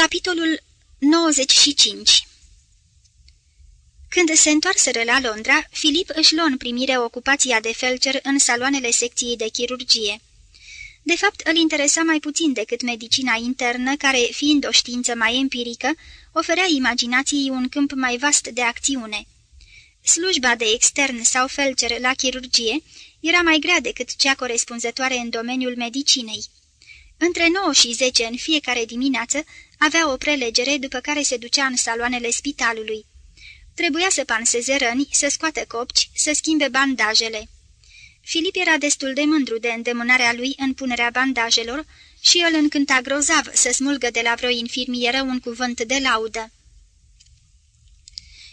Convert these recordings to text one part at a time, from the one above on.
Capitolul 95 Când se întoarseră la Londra, Filip își luă în primire ocupația de felcer în saloanele secției de chirurgie. De fapt, îl interesa mai puțin decât medicina internă, care, fiind o știință mai empirică, oferea imaginației un câmp mai vast de acțiune. Slujba de extern sau felcer la chirurgie era mai grea decât cea corespunzătoare în domeniul medicinei. Între 9 și 10 în fiecare dimineață avea o prelegere după care se ducea în saloanele spitalului. Trebuia să panseze răni, să scoată copci, să schimbe bandajele. Filip era destul de mândru de îndemânarea lui în punerea bandajelor și îl încânta grozav să smulgă de la vreo infirmieră un cuvânt de laudă.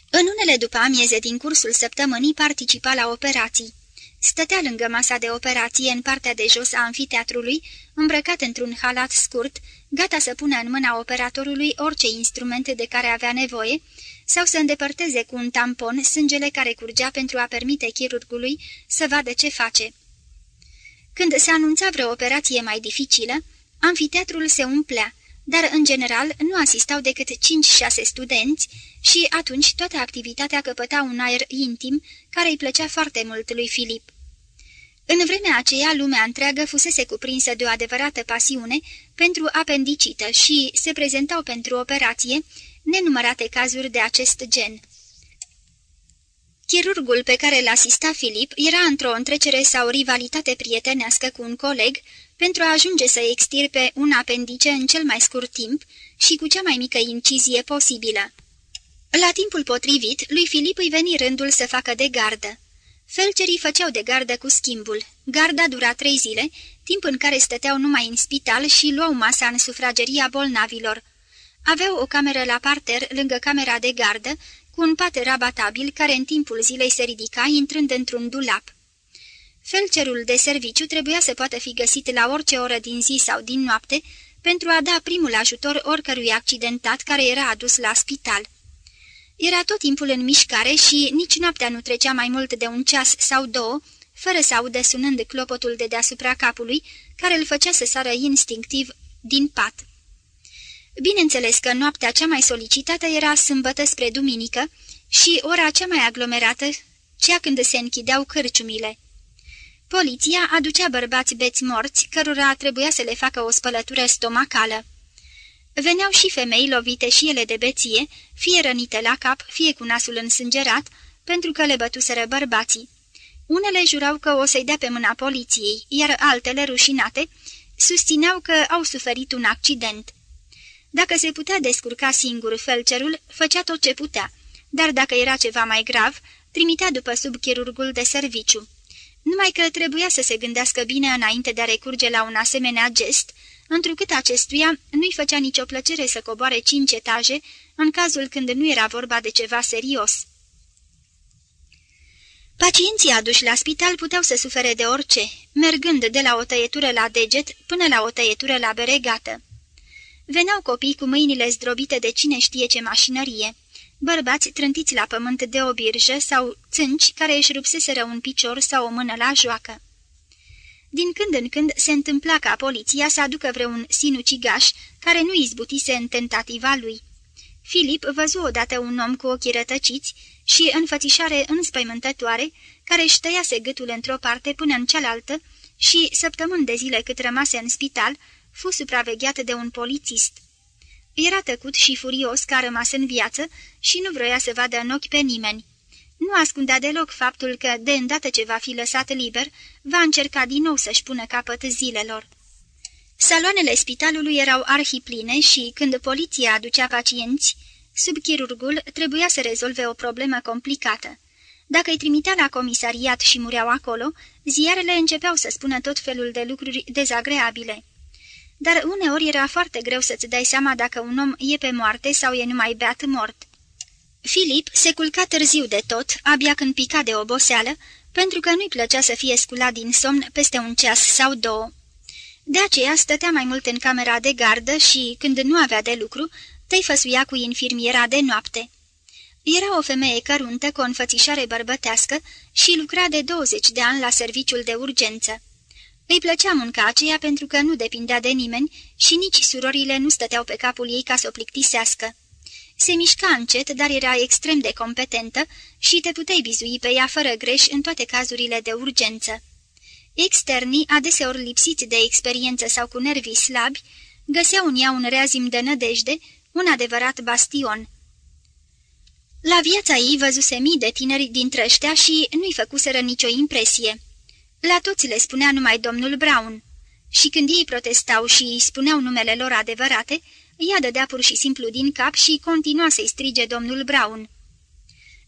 În unele după amieze din cursul săptămânii participa la operații. Stătea lângă masa de operație în partea de jos a anfiteatrului, îmbrăcat într-un halat scurt, gata să pună în mâna operatorului orice instrumente de care avea nevoie sau să îndepărteze cu un tampon sângele care curgea pentru a permite chirurgului să vadă ce face. Când se anunța vreo operație mai dificilă, anfiteatrul se umplea, dar în general nu asistau decât 5-6 studenți și atunci toată activitatea căpăta un aer intim care îi plăcea foarte mult lui Filip. În vremea aceea, lumea întreagă fusese cuprinsă de o adevărată pasiune pentru apendicită și se prezentau pentru operație nenumărate cazuri de acest gen. Chirurgul pe care l asista Filip era într-o întrecere sau rivalitate prietenească cu un coleg pentru a ajunge să extirpe un apendice în cel mai scurt timp și cu cea mai mică incizie posibilă. La timpul potrivit, lui Filip îi veni rândul să facă de gardă. Felcerii făceau de gardă cu schimbul. Garda dura trei zile, timp în care stăteau numai în spital și luau masa în sufrageria bolnavilor. Aveau o cameră la parter lângă camera de gardă, cu un pat rabatabil care în timpul zilei se ridica intrând într-un dulap. Felcerul de serviciu trebuia să poată fi găsit la orice oră din zi sau din noapte pentru a da primul ajutor oricărui accidentat care era adus la spital. Era tot timpul în mișcare și nici noaptea nu trecea mai mult de un ceas sau două, fără să audă sunând clopotul de deasupra capului, care îl făcea să sară instinctiv din pat. Bineînțeles că noaptea cea mai solicitată era sâmbătă spre duminică și ora cea mai aglomerată, cea când se închideau cârciumile. Poliția aducea bărbați beți morți, cărora trebuia să le facă o spălătură stomacală. Veneau și femei lovite și ele de beție, fie rănite la cap, fie cu nasul însângerat, pentru că le bătuseră bărbații. Unele jurau că o să-i dea pe mâna poliției, iar altele, rușinate, susțineau că au suferit un accident. Dacă se putea descurca singur felcerul, făcea tot ce putea, dar dacă era ceva mai grav, trimitea după subchirurgul de serviciu. Numai că trebuia să se gândească bine înainte de a recurge la un asemenea gest, întrucât acestuia nu-i făcea nicio plăcere să coboare cinci etaje în cazul când nu era vorba de ceva serios. Pacienții aduși la spital puteau să sufere de orice, mergând de la o tăietură la deget până la o tăietură la beregată. Veneau copii cu mâinile zdrobite de cine știe ce mașinărie, bărbați trântiți la pământ de o birjă sau țânci care își rupseseră un picior sau o mână la joacă. Din când în când se întâmpla ca poliția să aducă vreun sinucigaș care nu izbutise în tentativa lui. Filip văzu odată un om cu ochii rătăciți și înfățișare înspăimântătoare, care își tăiase gâtul într-o parte până în cealaltă și, săptămâni de zile cât rămase în spital, fu supravegheat de un polițist. Era tăcut și furios că a rămas în viață și nu vroia să vadă în ochi pe nimeni. Nu ascundea deloc faptul că, de îndată ce va fi lăsat liber, va încerca din nou să-și pună capăt zilelor. Saloanele spitalului erau arhipline și, când poliția aducea pacienți, subchirurgul trebuia să rezolve o problemă complicată. Dacă îi trimitea la comisariat și mureau acolo, ziarele începeau să spună tot felul de lucruri dezagreabile. Dar uneori era foarte greu să-ți dai seama dacă un om e pe moarte sau e numai beat mort. Filip se culca târziu de tot, abia când pica de oboseală, pentru că nu-i plăcea să fie sculat din somn peste un ceas sau două. De aceea stătea mai mult în camera de gardă și, când nu avea de lucru, făsuia cu infirmiera de noapte. Era o femeie căruntă cu o înfățișare bărbătească și lucra de 20 de ani la serviciul de urgență. Îi plăcea munca aceea pentru că nu depindea de nimeni și nici surorile nu stăteau pe capul ei ca să o plictisească. Se mișca încet, dar era extrem de competentă și te puteai bizui pe ea fără greș în toate cazurile de urgență. Externii, adeseori lipsiți de experiență sau cu nervii slabi, găseau în ea un reazim de nădejde, un adevărat bastion. La viața ei văzuse mii de tineri dintre ăștia și nu-i făcuseră nicio impresie. La toți le spunea numai domnul Brown. Și când ei protestau și îi spuneau numele lor adevărate, ea dădea pur și simplu din cap și continua să-i strige domnul Brown.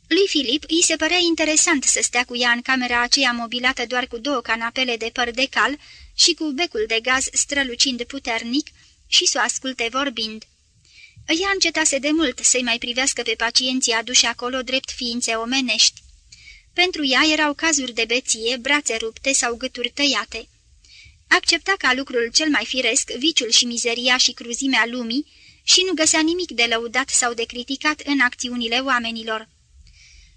Lui Filip îi se părea interesant să stea cu ea în camera aceea mobilată doar cu două canapele de păr de cal și cu becul de gaz strălucind puternic și să o asculte vorbind. Ea încetase de mult să-i mai privească pe pacienții aduși acolo drept ființe omenești. Pentru ea erau cazuri de beție, brațe rupte sau gâturi tăiate. Accepta ca lucrul cel mai firesc viciul și mizeria și cruzimea lumii și nu găsea nimic de lăudat sau de criticat în acțiunile oamenilor.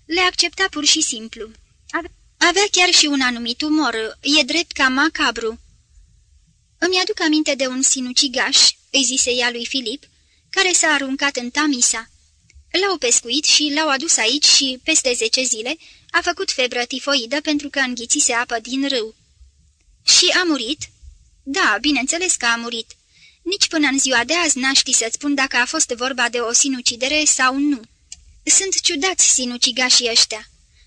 Le accepta pur și simplu. Avea chiar și un anumit umor, e drept ca macabru. Îmi aduc aminte de un sinucigaș, îi zise ea lui Filip, care s-a aruncat în Tamisa. L-au pescuit și l-au adus aici și, peste zece zile, a făcut febră tifoidă pentru că înghițise apă din râu. Și a murit? Da, bineînțeles că a murit. Nici până în ziua de azi n-aș ști să-ți spun dacă a fost vorba de o sinucidere sau nu. Sunt ciudați sinucigașii ăștia.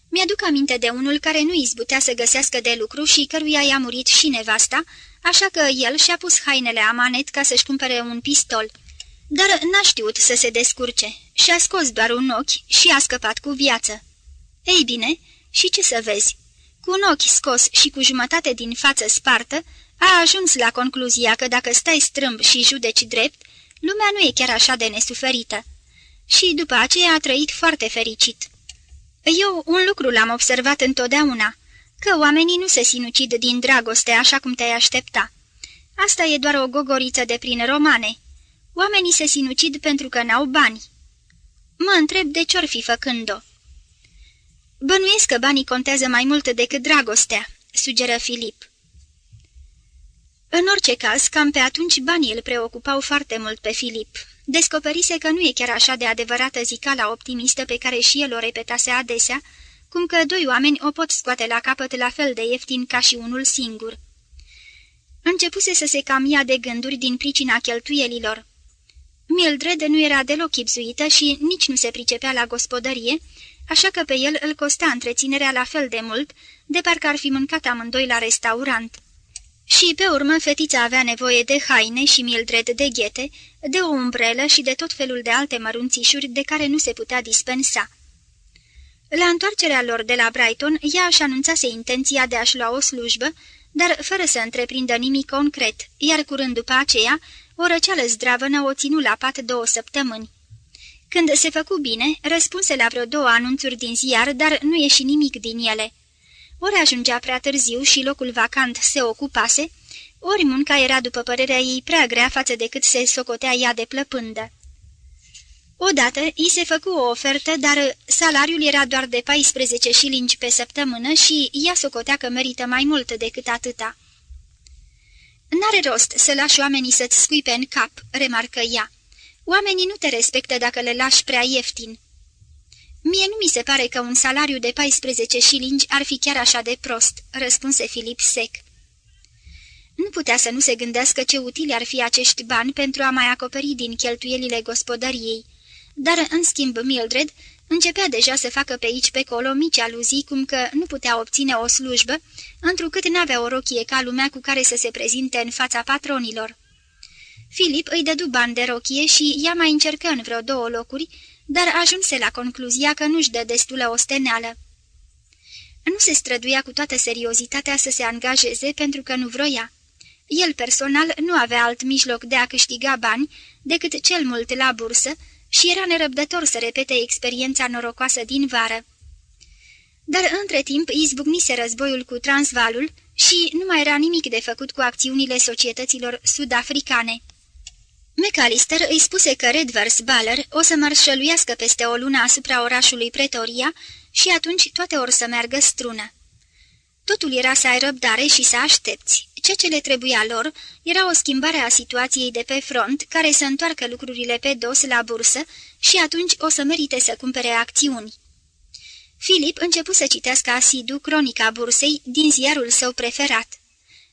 Mi-aduc aminte de unul care nu izbutea să găsească de lucru și căruia i-a murit și nevasta, așa că el și-a pus hainele amanet ca să-și cumpere un pistol. Dar n-a știut să se descurce și-a scos doar un ochi și a scăpat cu viață. Ei bine, și ce să vezi? Cu un ochi scos și cu jumătate din față spartă, a ajuns la concluzia că dacă stai strâmb și judeci drept, lumea nu e chiar așa de nesuferită. Și după aceea a trăit foarte fericit. Eu un lucru l-am observat întotdeauna, că oamenii nu se sinucid din dragoste așa cum te-ai aștepta. Asta e doar o gogoriță de prin romane. Oamenii se sinucid pentru că n-au bani. Mă întreb de ce-or fi făcând-o. Bănuiesc că banii contează mai mult decât dragostea, sugeră Filip. În orice caz, cam pe atunci banii îl preocupau foarte mult pe Filip. Descoperise că nu e chiar așa de adevărată zicala optimistă pe care și el o repetase adesea, cum că doi oameni o pot scoate la capăt la fel de ieftin ca și unul singur. Începuse să se cam ia de gânduri din pricina cheltuielilor. Mildred nu era deloc chipzuită și nici nu se pricepea la gospodărie, așa că pe el îl costa întreținerea la fel de mult, de parcă ar fi mâncat amândoi la restaurant. Și pe urmă fetița avea nevoie de haine și Mildred de ghete, de o umbrelă și de tot felul de alte mărunțișuri de care nu se putea dispensa. La întoarcerea lor de la Brighton, ea își anunțase intenția de a-și lua o slujbă, dar fără să întreprindă nimic concret, iar curând după aceea, o răceală zdravănă o ținu la pat două săptămâni. Când se făcu bine, răspunse la vreo două anunțuri din ziar, dar nu ieși nimic din ele. Ori ajungea prea târziu și locul vacant se ocupase, ori munca era, după părerea ei, prea grea față de cât se socotea ea de plăpândă. Odată i se făcu o ofertă, dar salariul era doar de 14 șilingi pe săptămână și ea socotea că merită mai mult decât atâta. N-are rost să lași oamenii să-ți scuipe în cap," remarcă ea. Oamenii nu te respectă dacă le lași prea ieftin." Mie nu mi se pare că un salariu de 14 șilingi ar fi chiar așa de prost," răspunse Filip sec. Nu putea să nu se gândească ce utili ar fi acești bani pentru a mai acoperi din cheltuielile gospodăriei, dar, în schimb, Mildred începea deja să facă pe aici pe colo mici aluzii cum că nu putea obține o slujbă, întrucât n-avea o rochie ca lumea cu care să se prezinte în fața patronilor. Filip îi dădu bani de rochie și ea mai încercă în vreo două locuri, dar ajunse la concluzia că nu-și dă destulă osteneală. Nu se străduia cu toată seriozitatea să se angajeze pentru că nu vroia. El personal nu avea alt mijloc de a câștiga bani decât cel mult la bursă și era nerăbdător să repete experiența norocoasă din vară. Dar între timp izbucnise războiul cu Transvalul și nu mai era nimic de făcut cu acțiunile societăților sud-africane. McAllister îi spuse că Redvers Baller o să marșăluiască peste o lună asupra orașului Pretoria și atunci toate or să meargă strună. Totul era să ai răbdare și să aștepți. ceea ce le trebuia lor era o schimbare a situației de pe front, care să întoarcă lucrurile pe dos la bursă și atunci o să merite să cumpere acțiuni. Filip începu să citească asidu cronica bursei din ziarul său preferat.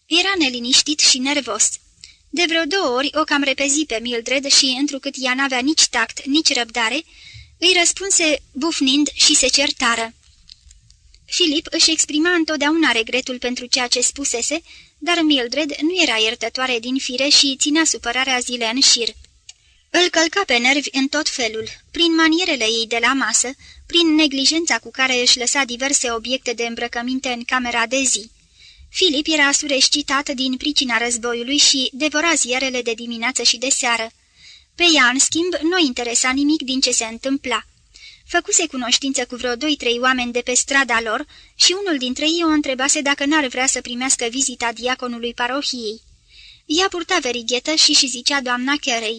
Era neliniștit și nervos. De vreo două ori o cam repezi pe Mildred și, întrucât ea n-avea nici tact, nici răbdare, îi răspunse bufnind și se certară. Filip își exprima întotdeauna regretul pentru ceea ce spusese, dar Mildred nu era iertătoare din fire și ținea supărarea zile în șir. Îl călca pe nervi în tot felul, prin manierele ei de la masă, prin neglijența cu care își lăsa diverse obiecte de îmbrăcăminte în camera de zi. Filip era sureșcitat din pricina războiului și devora ziarele de dimineață și de seară. Pe ea, în schimb, nu interesa nimic din ce se întâmpla. Făcuse cunoștință cu vreo doi-trei oameni de pe strada lor și unul dintre ei o întrebase dacă n-ar vrea să primească vizita diaconului parohiei. Ea purta verighetă și și zicea doamna Carey.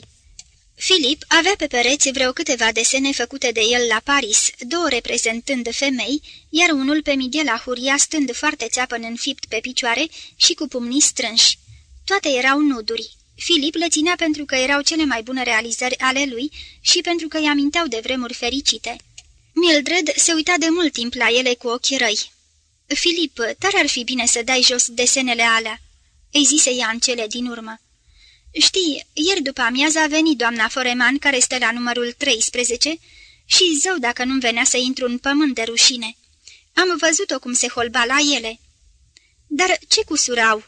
Filip avea pe pereți vreo câteva desene făcute de el la Paris, două reprezentând femei, iar unul pe Miguel Huria stând foarte țeapăn înfipt pe picioare și cu pumnii strânși. Toate erau nuduri. Filip le ținea pentru că erau cele mai bune realizări ale lui și pentru că îi aminteau de vremuri fericite. Mildred se uita de mult timp la ele cu ochi răi. Filip, tare ar fi bine să dai jos desenele alea," îi zise ea în cele din urmă. Știi, ieri după amiază a venit doamna Foreman, care stă la numărul 13, și zău dacă nu-mi venea să intru în pământ de rușine. Am văzut-o cum se holba la ele. Dar ce cusurau?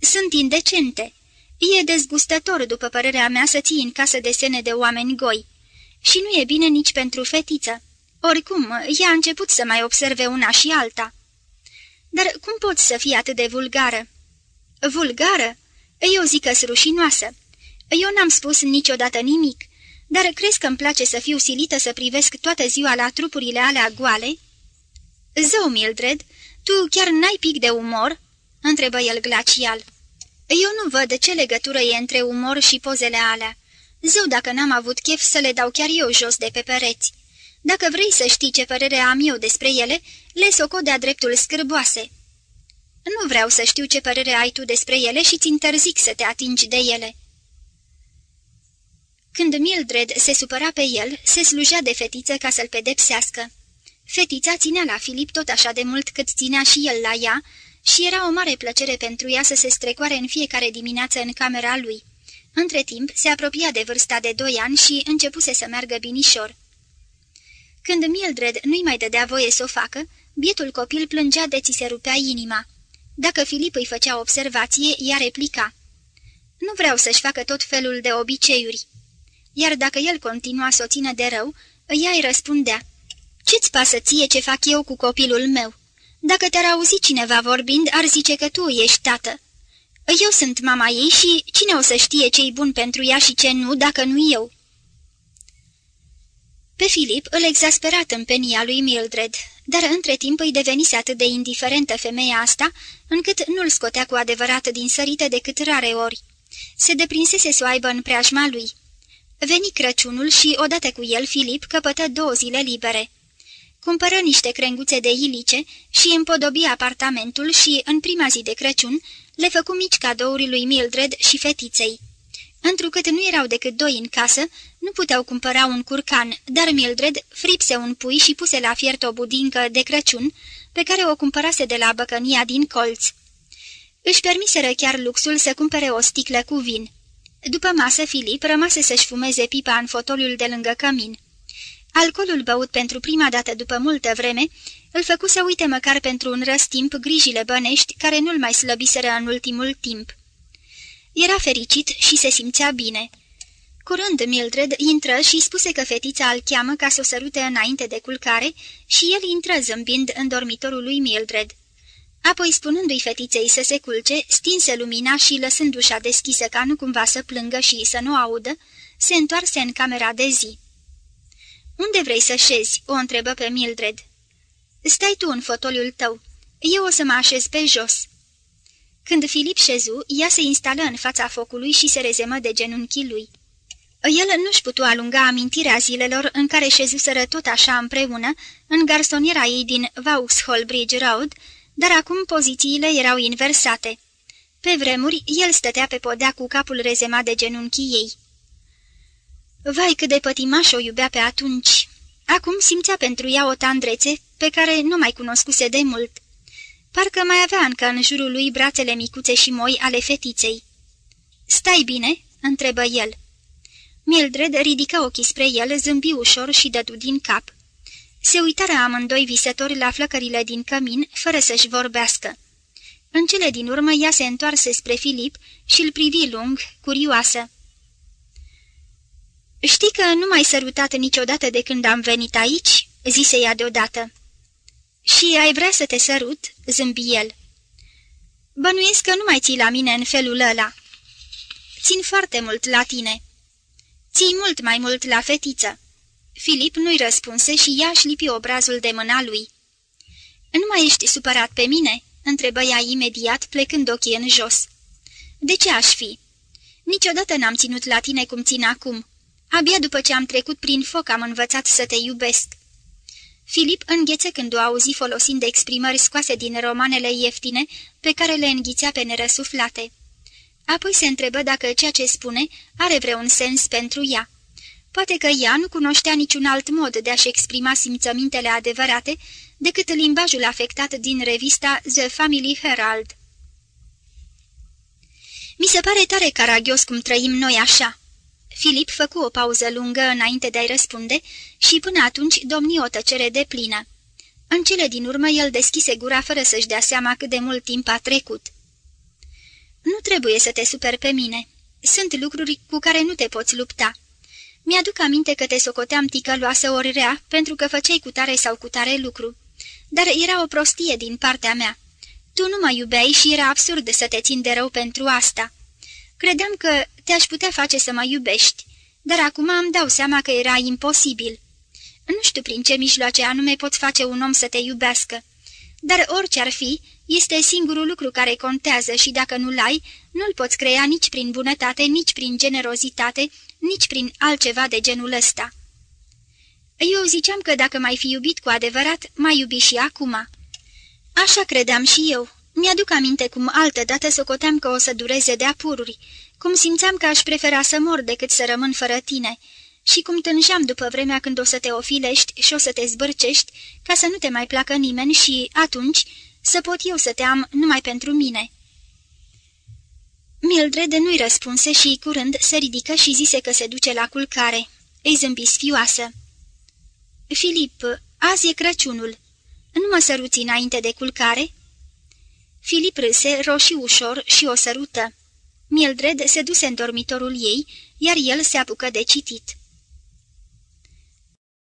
Sunt indecente. E dezgustător, după părerea mea, să ții în casă desene de oameni goi. Și nu e bine nici pentru fetiță. Oricum, ea a început să mai observe una și alta. Dar cum poți să fii atât de vulgară? Vulgară? Eu zic că-s rușinoasă. Eu n-am spus niciodată nimic, dar crezi că îmi place să fiu silită să privesc toată ziua la trupurile alea goale?" Zău, Mildred, tu chiar n-ai pic de umor?" întrebă el glacial. Eu nu văd ce legătură e între umor și pozele alea. Zău dacă n-am avut chef să le dau chiar eu jos de pe pereți. Dacă vrei să știi ce părere am eu despre ele, le socot de-a dreptul scârboase." Nu vreau să știu ce părere ai tu despre ele și ți interzic să te atingi de ele." Când Mildred se supăra pe el, se slujea de fetiță ca să-l pedepsească. Fetița ținea la Filip tot așa de mult cât ținea și el la ea și era o mare plăcere pentru ea să se strecoare în fiecare dimineață în camera lui. Între timp, se apropia de vârsta de doi ani și începuse să meargă binișor. Când Mildred nu-i mai dădea voie să o facă, bietul copil plângea de ți se rupea inima. Dacă Filip îi făcea observație, ea replica. Nu vreau să-și facă tot felul de obiceiuri. Iar dacă el continua să o țină de rău, ea îi răspundea. Ce-ți pasă ție ce fac eu cu copilul meu? Dacă te-ar auzi cineva vorbind, ar zice că tu ești tată. Eu sunt mama ei și cine o să știe ce-i bun pentru ea și ce nu, dacă nu eu?" Pe Filip îl exaspera tâmpenia lui Mildred, dar între timp îi devenise atât de indiferentă femeia asta, încât nu-l scotea cu adevărat din sărite decât rare ori. Se deprinsese să o aibă în preajma lui. Veni Crăciunul și, odată cu el, Filip căpătă două zile libere. Cumpără niște crenguțe de ilice și împodobi apartamentul și, în prima zi de Crăciun, le făcu mici cadouri lui Mildred și fetiței. Întrucât nu erau decât doi în casă, nu puteau cumpăra un curcan, dar Mildred fripse un pui și puse la fiert o budincă de Crăciun, pe care o cumpărase de la băcănia din colț. Își permiseră chiar luxul să cumpere o sticlă cu vin. După masă, Filip rămase să-și fumeze pipa în fotoliul de lângă cămin. Alcoolul băut pentru prima dată după multă vreme îl făcu să uite măcar pentru un răstimp grijile bănești care nu-l mai slăbiseră în ultimul timp. Era fericit și se simțea bine. Curând Mildred intră și spuse că fetița îl cheamă ca să o sărute înainte de culcare și el intră zâmbind în dormitorul lui Mildred. Apoi, spunându-i fetiței să se culce, stinse lumina și, lăsând ușa deschisă ca nu cumva să plângă și să nu audă, se întoarse în camera de zi. Unde vrei să șezi?" o întrebă pe Mildred. Stai tu în fotoliul tău. Eu o să mă așez pe jos." Când Filip șezu, ea se instală în fața focului și se rezemă de genunchii lui. El nu-și putu alunga amintirea zilelor în care șezuseră tot așa împreună, în garsoniera ei din Vauxhall Bridge Road, dar acum pozițiile erau inversate. Pe vremuri, el stătea pe podea cu capul rezemat de genunchii ei. Vai, cât de pătimaș o iubea pe atunci! Acum simțea pentru ea o tandrețe pe care nu mai cunoscuse de mult. Parcă mai avea încă în jurul lui brațele micuțe și moi ale fetiței. Stai bine?" întrebă el. Mildred ridică ochii spre el, zâmbi ușor și dădu din cap. Se uitară amândoi visători la flăcările din cămin, fără să-și vorbească. În cele din urmă ea se întoarse spre Filip și îl privi lung, curioasă. Știi că nu m-ai sărutat niciodată de când am venit aici?" zise ea deodată. Și ai vrea să te sărut?" zâmbi el. Bănuiesc că nu mai ții la mine în felul ăla." Țin foarte mult la tine." Ții mult mai mult la fetiță." Filip nu-i răspunse și ea își lipi obrazul de mâna lui. Nu mai ești supărat pe mine?" întrebă ea imediat, plecând ochii în jos. De ce aș fi?" Niciodată n-am ținut la tine cum țin acum. Abia după ce am trecut prin foc am învățat să te iubesc." Filip înghețe când o auzi folosind exprimări scoase din romanele ieftine pe care le înghițea pe nerăsuflate. Apoi se întrebă dacă ceea ce spune are vreun sens pentru ea. Poate că ea nu cunoștea niciun alt mod de a-și exprima simțămintele adevărate decât limbajul afectat din revista The Family Herald. Mi se pare tare caragios cum trăim noi așa." Filip făcu o pauză lungă înainte de a-i răspunde și până atunci domni o tăcere de plină. În cele din urmă el deschise gura fără să-și dea seama cât de mult timp a trecut. Nu trebuie să te super pe mine. Sunt lucruri cu care nu te poți lupta. Mi-aduc aminte că te socoteam ticăloasă ori rea pentru că făceai cu tare sau cu tare lucru. Dar era o prostie din partea mea. Tu nu mă iubeai și era absurd să te țin de rău pentru asta. Credeam că te-aș putea face să mă iubești, dar acum îmi dau seama că era imposibil. Nu știu prin ce mijloace anume poți face un om să te iubească, dar orice ar fi, este singurul lucru care contează și dacă nu-l ai, nu-l poți crea nici prin bunătate, nici prin generozitate, nici prin altceva de genul ăsta. Eu ziceam că dacă m-ai fi iubit cu adevărat, m-ai iubi și acum. Așa credeam și eu. Mi-aduc aminte cum altădată socoteam că o să dureze de apururi, cum simțeam că aș prefera să mor decât să rămân fără tine și cum tânjeam după vremea când o să te ofilești și o să te zbârcești ca să nu te mai placă nimeni și, atunci, să pot eu să te am numai pentru mine." Mildred nu-i răspunse și, curând, se ridică și zise că se duce la culcare. Îi zâmbi sfioasă. Filip, azi e Crăciunul. Nu mă săruți înainte de culcare?" Filip râse, roșii ușor și o sărută. Mildred se duse în dormitorul ei, iar el se apucă de citit.